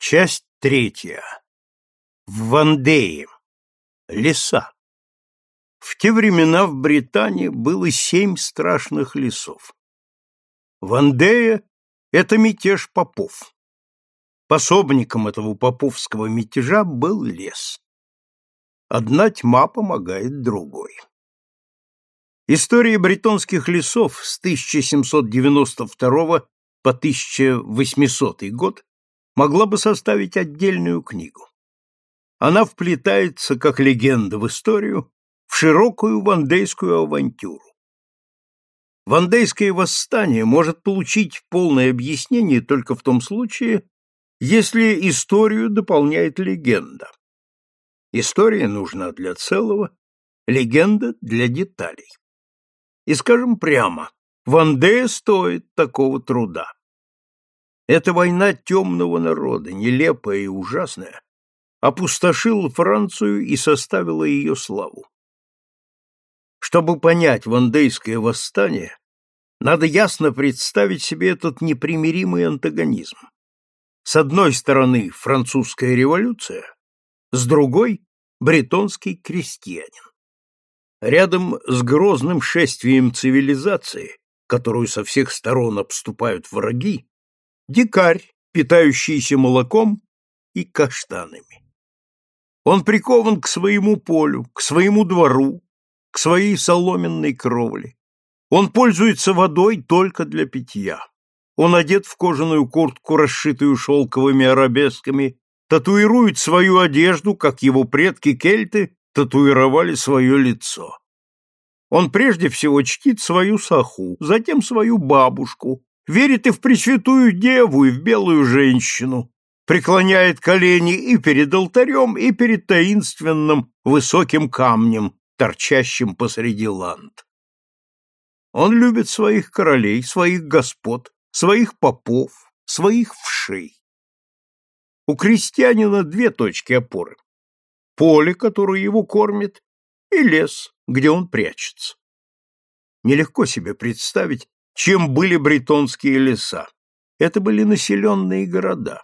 Часть третья. В Вандее. Леса. В те времена в Британии было семь страшных лесов. Вандея — это мятеж попов. Пособником этого поповского мятежа был лес. Одна тьма помогает другой. История бретонских лесов с 1792 по 1800 год могла бы составить отдельную книгу. Она вплетается, как легенда в историю, в широкую вандейскую авантюру. Вандейское восстание может получить полное объяснение только в том случае, если историю дополняет легенда. История нужна для целого, легенда для деталей. И скажем прямо, Вандея стоит такого труда. Эта война темного народа, нелепая и ужасная, опустошила Францию и составила ее славу. Чтобы понять вандейское восстание, надо ясно представить себе этот непримиримый антагонизм. С одной стороны французская революция, с другой – бретонский крестьянин. Рядом с грозным шествием цивилизации, которую со всех сторон обступают враги, дикарь, питающийся молоком и каштанами. Он прикован к своему полю, к своему двору, к своей соломенной кровле. Он пользуется водой только для питья. Он одет в кожаную куртку, расшитую шелковыми арабесками, татуирует свою одежду, как его предки-кельты татуировали свое лицо. Он прежде всего чтит свою саху, затем свою бабушку, верит и в Пресвятую Деву, и в белую женщину, преклоняет колени и перед алтарем, и перед таинственным высоким камнем, торчащим посреди ланд. Он любит своих королей, своих господ, своих попов, своих вшей. У крестьянина две точки опоры. Поле, которое его кормит, и лес, где он прячется. Нелегко себе представить, чем были бретонские леса. Это были населенные города.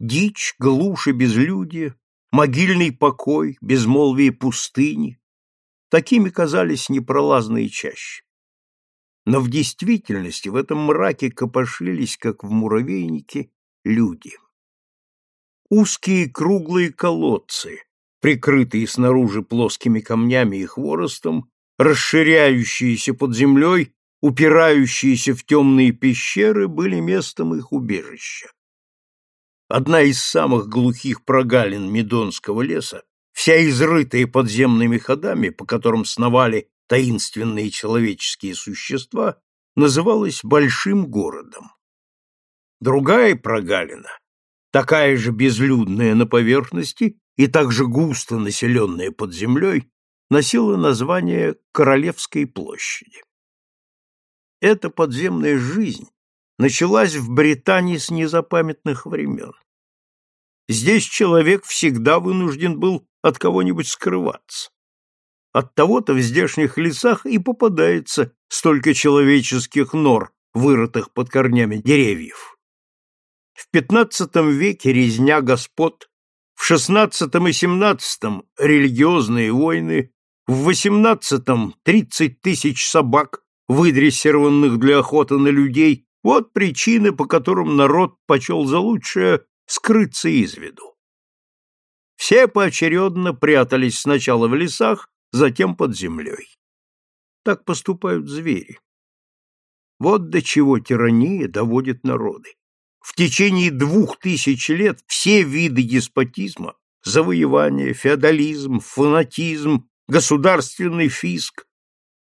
Дичь, глушь и безлюдие, могильный покой, безмолвие пустыни. Такими казались непролазные чащи. Но в действительности в этом мраке копошились, как в муравейнике, люди. Узкие круглые колодцы, прикрытые снаружи плоскими камнями и хворостом, расширяющиеся под землей упирающиеся в темные пещеры, были местом их убежища. Одна из самых глухих прогалин Медонского леса, вся изрытая подземными ходами, по которым сновали таинственные человеческие существа, называлась Большим городом. Другая прогалина, такая же безлюдная на поверхности и также густо населенная под землей, носила название Королевской площади. Эта подземная жизнь началась в Британии с незапамятных времен. Здесь человек всегда вынужден был от кого-нибудь скрываться. От того-то в здешних лесах и попадается столько человеческих нор, вырытых под корнями деревьев. В XV веке резня господ, в XVI и XVII религиозные войны, в XVIII тридцать тысяч собак, выдрессированных для охоты на людей, вот причины, по которым народ почел за лучшее скрыться из виду. Все поочередно прятались сначала в лесах, затем под землей. Так поступают звери. Вот до чего тирания доводит народы. В течение двух тысяч лет все виды деспотизма, завоевание, феодализм, фанатизм, государственный фиск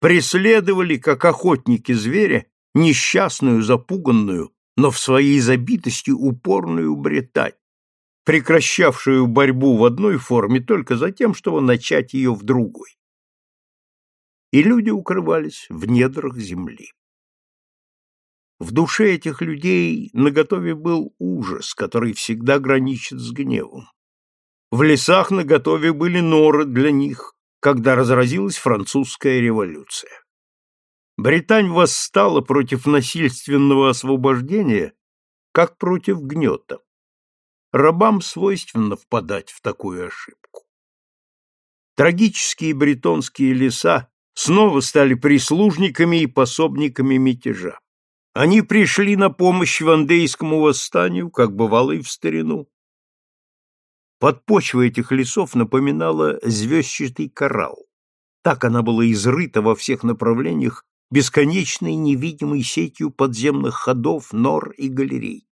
преследовали, как охотники зверя, несчастную, запуганную, но в своей забитости упорную Британь, прекращавшую борьбу в одной форме только за тем, чтобы начать ее в другой. И люди укрывались в недрах земли. В душе этих людей наготове был ужас, который всегда граничит с гневом. В лесах наготове были норы для них, когда разразилась французская революция. Британь восстала против насильственного освобождения, как против гнета. рабам свойственно впадать в такую ошибку. Трагические бретонские леса снова стали прислужниками и пособниками мятежа. Они пришли на помощь вандейскому восстанию, как бывало и в старину. Подпочва этих лесов напоминала звездчатый коралл. Так она была изрыта во всех направлениях бесконечной невидимой сетью подземных ходов, нор и галерей.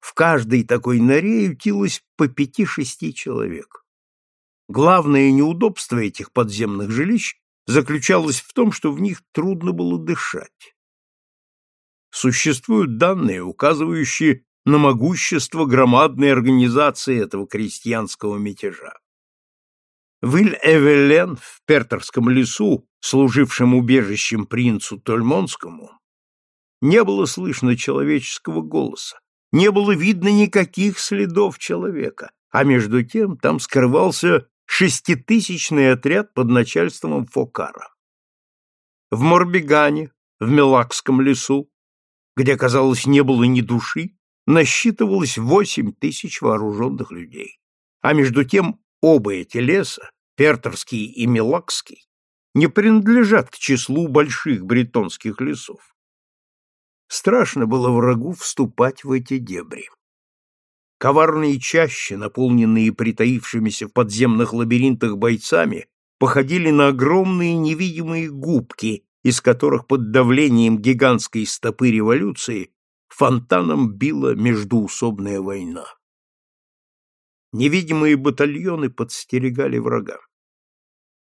В каждой такой норе ютилось по пяти-шести человек. Главное неудобство этих подземных жилищ заключалось в том, что в них трудно было дышать. Существуют данные, указывающие на могущество громадной организации этого крестьянского мятежа. В Иль-Эвелен, в Пертерском лесу, служившем убежищем принцу Тольмонскому, не было слышно человеческого голоса, не было видно никаких следов человека, а между тем там скрывался шеститысячный отряд под начальством Фокара. В Морбигане, в Мелакском лесу, где, казалось, не было ни души, насчитывалось восемь тысяч вооруженных людей. А между тем оба эти леса, Пертерский и Мелакский, не принадлежат к числу больших бретонских лесов. Страшно было врагу вступать в эти дебри. Коварные чащи, наполненные притаившимися в подземных лабиринтах бойцами, походили на огромные невидимые губки, из которых под давлением гигантской стопы революции фонтаном била междуусобная война. Невидимые батальоны подстерегали врага.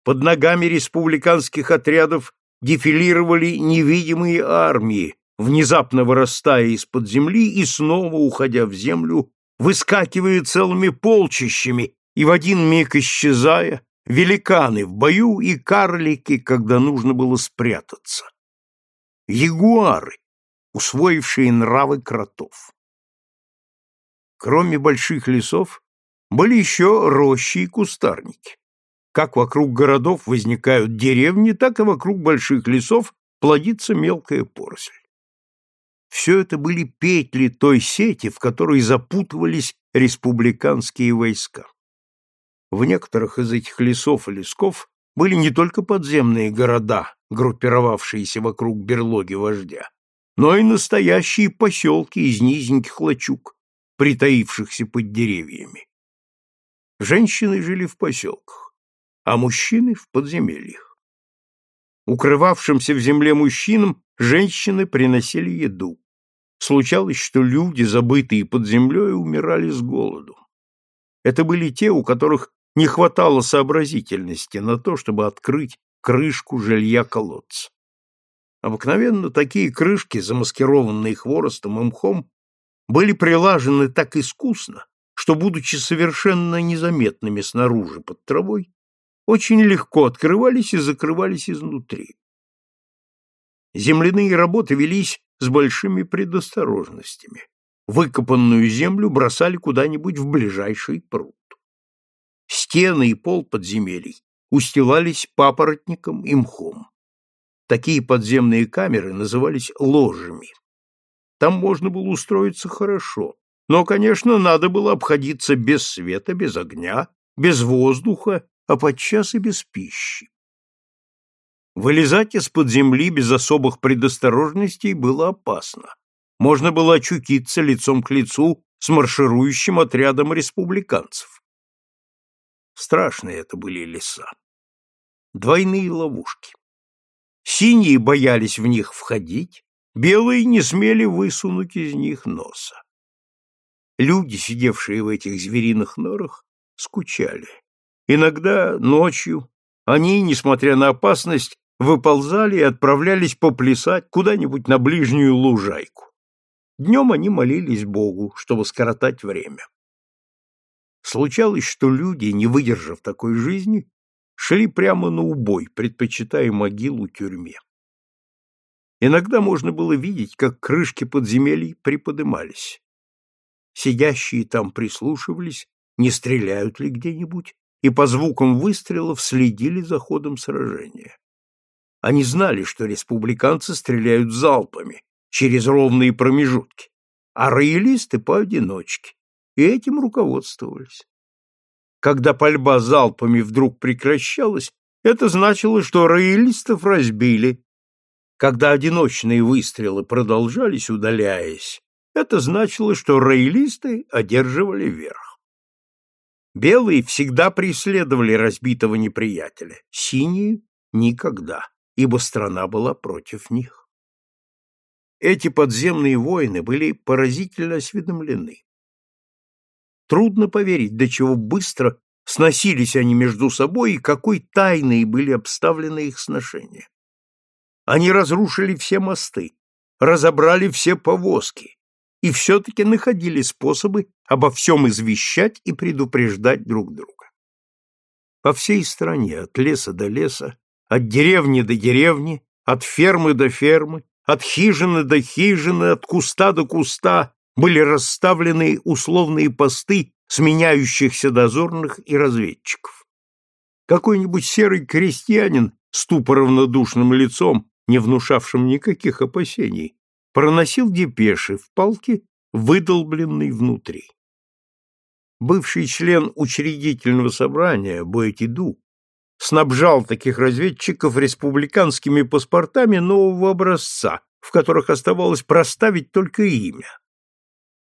Под ногами республиканских отрядов дефилировали невидимые армии, внезапно вырастая из-под земли и снова уходя в землю, выскакивая целыми полчищами и в один миг исчезая, великаны в бою и карлики, когда нужно было спрятаться. Ягуары, усвоившие нравы кротов. Кроме больших лесов, были еще рощи и кустарники. Как вокруг городов возникают деревни, так и вокруг больших лесов плодится мелкая поросль. Все это были петли той сети, в которой запутывались республиканские войска. В некоторых из этих лесов и лесков были не только подземные города, группировавшиеся вокруг берлоги вождя, но и настоящие поселки из низеньких лачуг, притаившихся под деревьями. Женщины жили в поселках а мужчины в подземельях. Укрывавшимся в земле мужчинам женщины приносили еду. Случалось, что люди, забытые под землей, умирали с голоду. Это были те, у которых не хватало сообразительности на то, чтобы открыть крышку жилья колодца. Обыкновенно такие крышки, замаскированные хворостом и мхом, были прилажены так искусно, что, будучи совершенно незаметными снаружи под травой, очень легко открывались и закрывались изнутри. Земляные работы велись с большими предосторожностями. Выкопанную землю бросали куда-нибудь в ближайший пруд. Стены и пол подземелий устилались папоротником и мхом. Такие подземные камеры назывались ложами. Там можно было устроиться хорошо, но, конечно, надо было обходиться без света, без огня, без воздуха а подчас и без пищи. Вылезать из-под земли без особых предосторожностей было опасно. Можно было очутиться лицом к лицу с марширующим отрядом республиканцев. Страшные это были леса. Двойные ловушки. Синие боялись в них входить, белые не смели высунуть из них носа. Люди, сидевшие в этих звериных норах, скучали. Иногда ночью они, несмотря на опасность, выползали и отправлялись поплясать куда-нибудь на ближнюю лужайку. Днем они молились Богу, чтобы скоротать время. Случалось, что люди, не выдержав такой жизни, шли прямо на убой, предпочитая могилу тюрьме. Иногда можно было видеть, как крышки подземелий приподымались. Сидящие там прислушивались, не стреляют ли где-нибудь, и по звукам выстрелов следили за ходом сражения. Они знали, что республиканцы стреляют залпами, через ровные промежутки, а роялисты поодиночке, и этим руководствовались. Когда пальба залпами вдруг прекращалась, это значило, что роялистов разбили. Когда одиночные выстрелы продолжались, удаляясь, это значило, что роялисты одерживали верх. Белые всегда преследовали разбитого неприятеля, синие — никогда, ибо страна была против них. Эти подземные войны были поразительно осведомлены. Трудно поверить, до чего быстро сносились они между собой и какой тайной были обставлены их сношения. Они разрушили все мосты, разобрали все повозки и все-таки находили способы обо всем извещать и предупреждать друг друга. По всей стране, от леса до леса, от деревни до деревни, от фермы до фермы, от хижины до хижины, от куста до куста были расставлены условные посты сменяющихся дозорных и разведчиков. Какой-нибудь серый крестьянин с тупо лицом, не внушавшим никаких опасений, проносил депеши в палке, выдолбленной внутри. Бывший член учредительного собрания Боэтиду снабжал таких разведчиков республиканскими паспортами нового образца, в которых оставалось проставить только имя.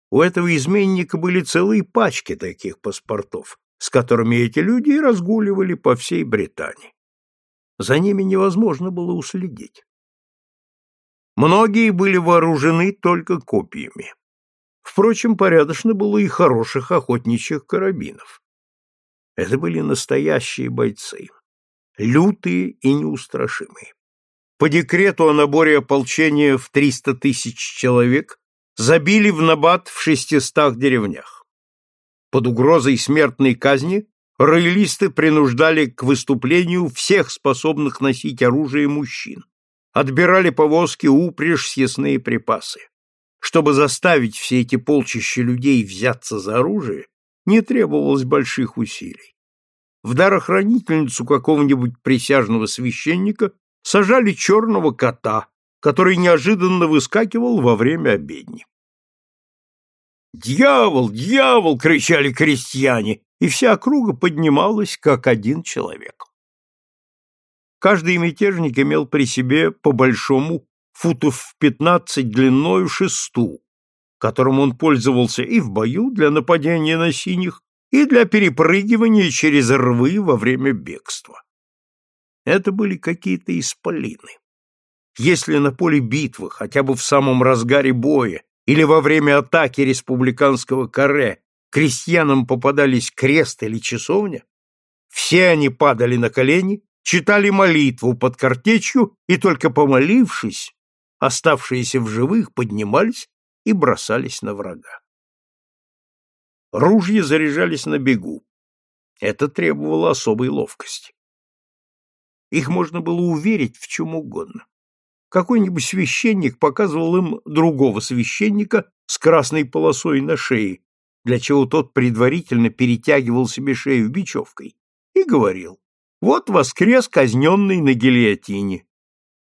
У этого изменника были целые пачки таких паспортов, с которыми эти люди и разгуливали по всей Британии. За ними невозможно было уследить. Многие были вооружены только копьями. Впрочем, порядочно было и хороших охотничьих карабинов. Это были настоящие бойцы, лютые и неустрашимые. По декрету о наборе ополчения в 300 тысяч человек забили в набат в шестистах деревнях. Под угрозой смертной казни роялисты принуждали к выступлению всех способных носить оружие мужчин, отбирали повозки, упряжь, съестные припасы. Чтобы заставить все эти полчища людей взяться за оружие, не требовалось больших усилий. В дарохранительницу какого-нибудь присяжного священника сажали черного кота, который неожиданно выскакивал во время обедни. «Дьявол! Дьявол!» — кричали крестьяне, и вся округа поднималась, как один человек. Каждый мятежник имел при себе по большому футов в пятнадцать длиною шесту, которым он пользовался и в бою для нападения на синих, и для перепрыгивания через рвы во время бегства. Это были какие-то исполины. Если на поле битвы, хотя бы в самом разгаре боя, или во время атаки республиканского каре крестьянам попадались крест или часовня, все они падали на колени, читали молитву под картечью и только помолившись, оставшиеся в живых поднимались и бросались на врага. Ружья заряжались на бегу. Это требовало особой ловкости. Их можно было уверить в чем угодно. Какой-нибудь священник показывал им другого священника с красной полосой на шее, для чего тот предварительно перетягивал себе шею бечевкой, и говорил, вот воскрес казненный на гильотине.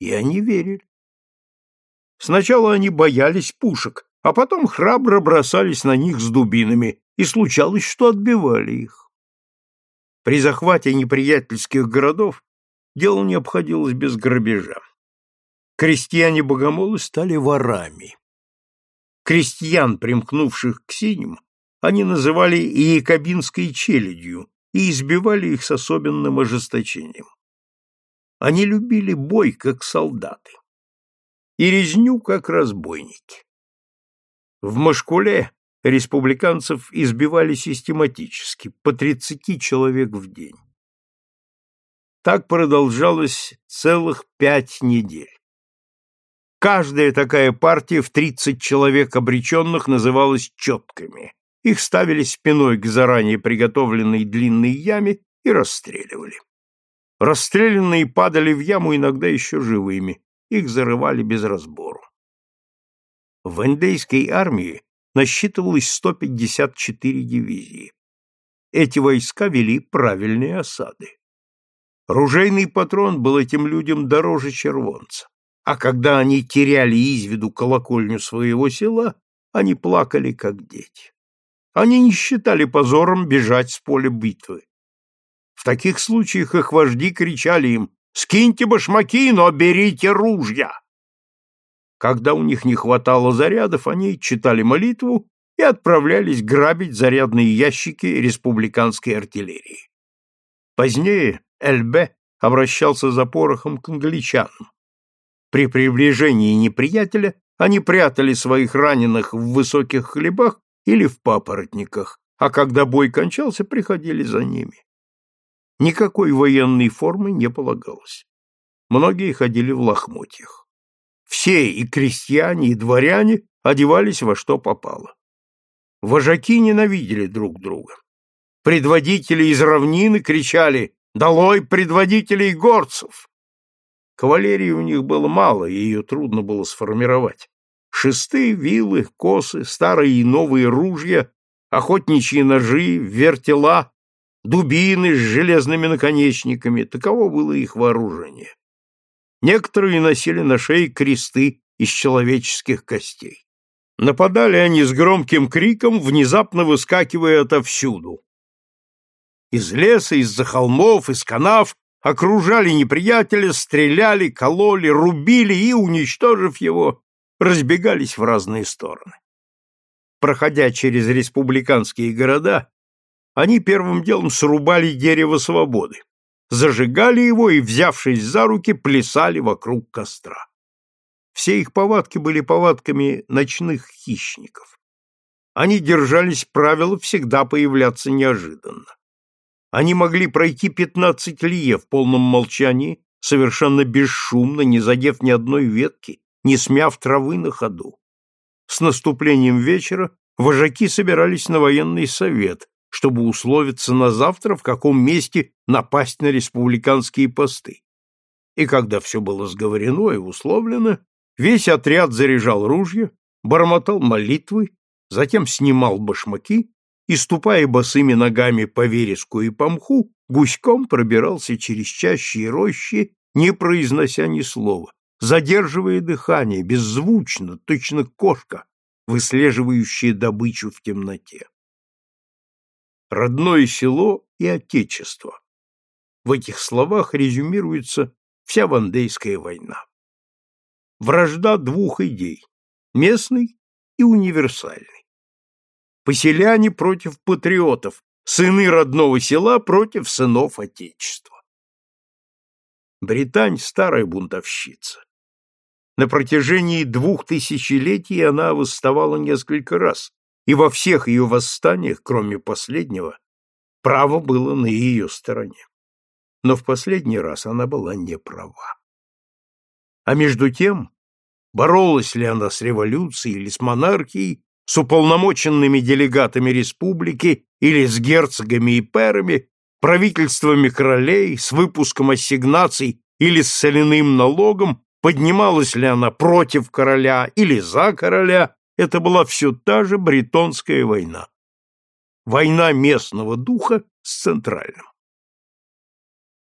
И они верили. Сначала они боялись пушек, а потом храбро бросались на них с дубинами, и случалось, что отбивали их. При захвате неприятельских городов дело не обходилось без грабежа. Крестьяне-богомолы стали ворами. Крестьян, примкнувших к синим, они называли иекобинской челядью и избивали их с особенным ожесточением. Они любили бой, как солдаты, и резню, как разбойники. В Машкуле республиканцев избивали систематически, по 30 человек в день. Так продолжалось целых пять недель. Каждая такая партия в 30 человек обреченных называлась четками. Их ставили спиной к заранее приготовленной длинной яме и расстреливали. Расстрелянные падали в яму иногда еще живыми, их зарывали без разбору. В индейской армии насчитывалось 154 дивизии. Эти войска вели правильные осады. Ружейный патрон был этим людям дороже червонца а когда они теряли из виду колокольню своего села, они плакали, как дети. Они не считали позором бежать с поля битвы. В таких случаях их вожди кричали им «Скиньте башмаки, но берите ружья!» Когда у них не хватало зарядов, они читали молитву и отправлялись грабить зарядные ящики республиканской артиллерии. Позднее Эльбе обращался за порохом к англичанам. При приближении неприятеля они прятали своих раненых в высоких хлебах или в папоротниках, а когда бой кончался, приходили за ними. Никакой военной формы не полагалось. Многие ходили в лохмотьях. Все, и крестьяне, и дворяне, одевались во что попало. Вожаки ненавидели друг друга. Предводители из равнины кричали «Долой предводителей горцев!» Кавалерии у них было мало, и ее трудно было сформировать. Шесты, вилы, косы, старые и новые ружья, охотничьи ножи, вертела, дубины с железными наконечниками — таково было их вооружение. Некоторые носили на шее кресты из человеческих костей. Нападали они с громким криком, внезапно выскакивая отовсюду. Из леса, из-за холмов, из канав окружали неприятеля, стреляли, кололи, рубили и, уничтожив его, разбегались в разные стороны. Проходя через республиканские города, они первым делом срубали дерево свободы, зажигали его и, взявшись за руки, плясали вокруг костра. Все их повадки были повадками ночных хищников. Они держались правила всегда появляться неожиданно. Они могли пройти пятнадцать лье в полном молчании, совершенно бесшумно, не задев ни одной ветки, не смяв травы на ходу. С наступлением вечера вожаки собирались на военный совет, чтобы условиться на завтра, в каком месте напасть на республиканские посты. И когда все было сговорено и условлено, весь отряд заряжал ружья, бормотал молитвы, затем снимал башмаки и, ступая босыми ногами по вереску и по мху, гуськом пробирался через чащи и рощи, не произнося ни слова, задерживая дыхание, беззвучно, точно кошка, выслеживающая добычу в темноте родное село и отечество. В этих словах резюмируется вся Вандейская война. Вражда двух идей – местной и универсальной. Поселяне против патриотов, сыны родного села против сынов Отечества. Британь – старая бунтовщица. На протяжении двух тысячелетий она восставала несколько раз, и во всех ее восстаниях, кроме последнего, право было на ее стороне. Но в последний раз она была не права. А между тем, боролась ли она с революцией или с монархией, с уполномоченными делегатами республики или с герцогами и пэрами, правительствами королей, с выпуском ассигнаций или с соляным налогом, поднималась ли она против короля или за короля, это была все та же бретонская война. Война местного духа с центральным.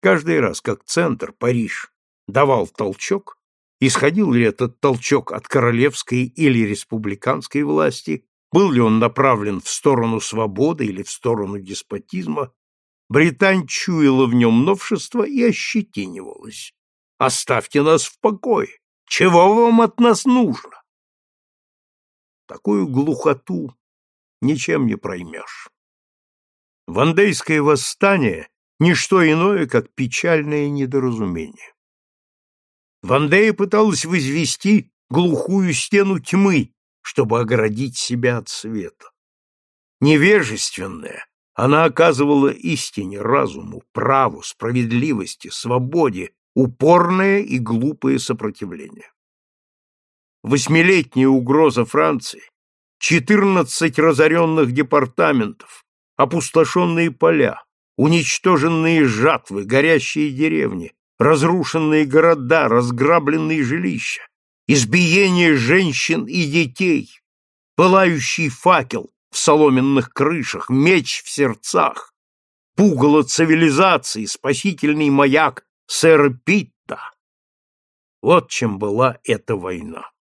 Каждый раз, как центр, Париж, давал толчок, исходил ли этот толчок от королевской или республиканской власти, был ли он направлен в сторону свободы или в сторону деспотизма, Британь чуяла в нем новшество и ощетинивалась. «Оставьте нас в покое! Чего вам от нас нужно?» Такую глухоту ничем не проймешь. Вандейское восстание — ничто иное, как печальное недоразумение. Вандея пыталась возвести глухую стену тьмы, чтобы оградить себя от света. Невежественная, она оказывала истине, разуму, праву, справедливости, свободе упорное и глупое сопротивление восьмилетняя угроза Франции, четырнадцать разоренных департаментов, опустошенные поля, уничтоженные жатвы, горящие деревни, разрушенные города, разграбленные жилища, избиение женщин и детей, пылающий факел в соломенных крышах, меч в сердцах, пугало цивилизации, спасительный маяк сэра Питта. Вот чем была эта война.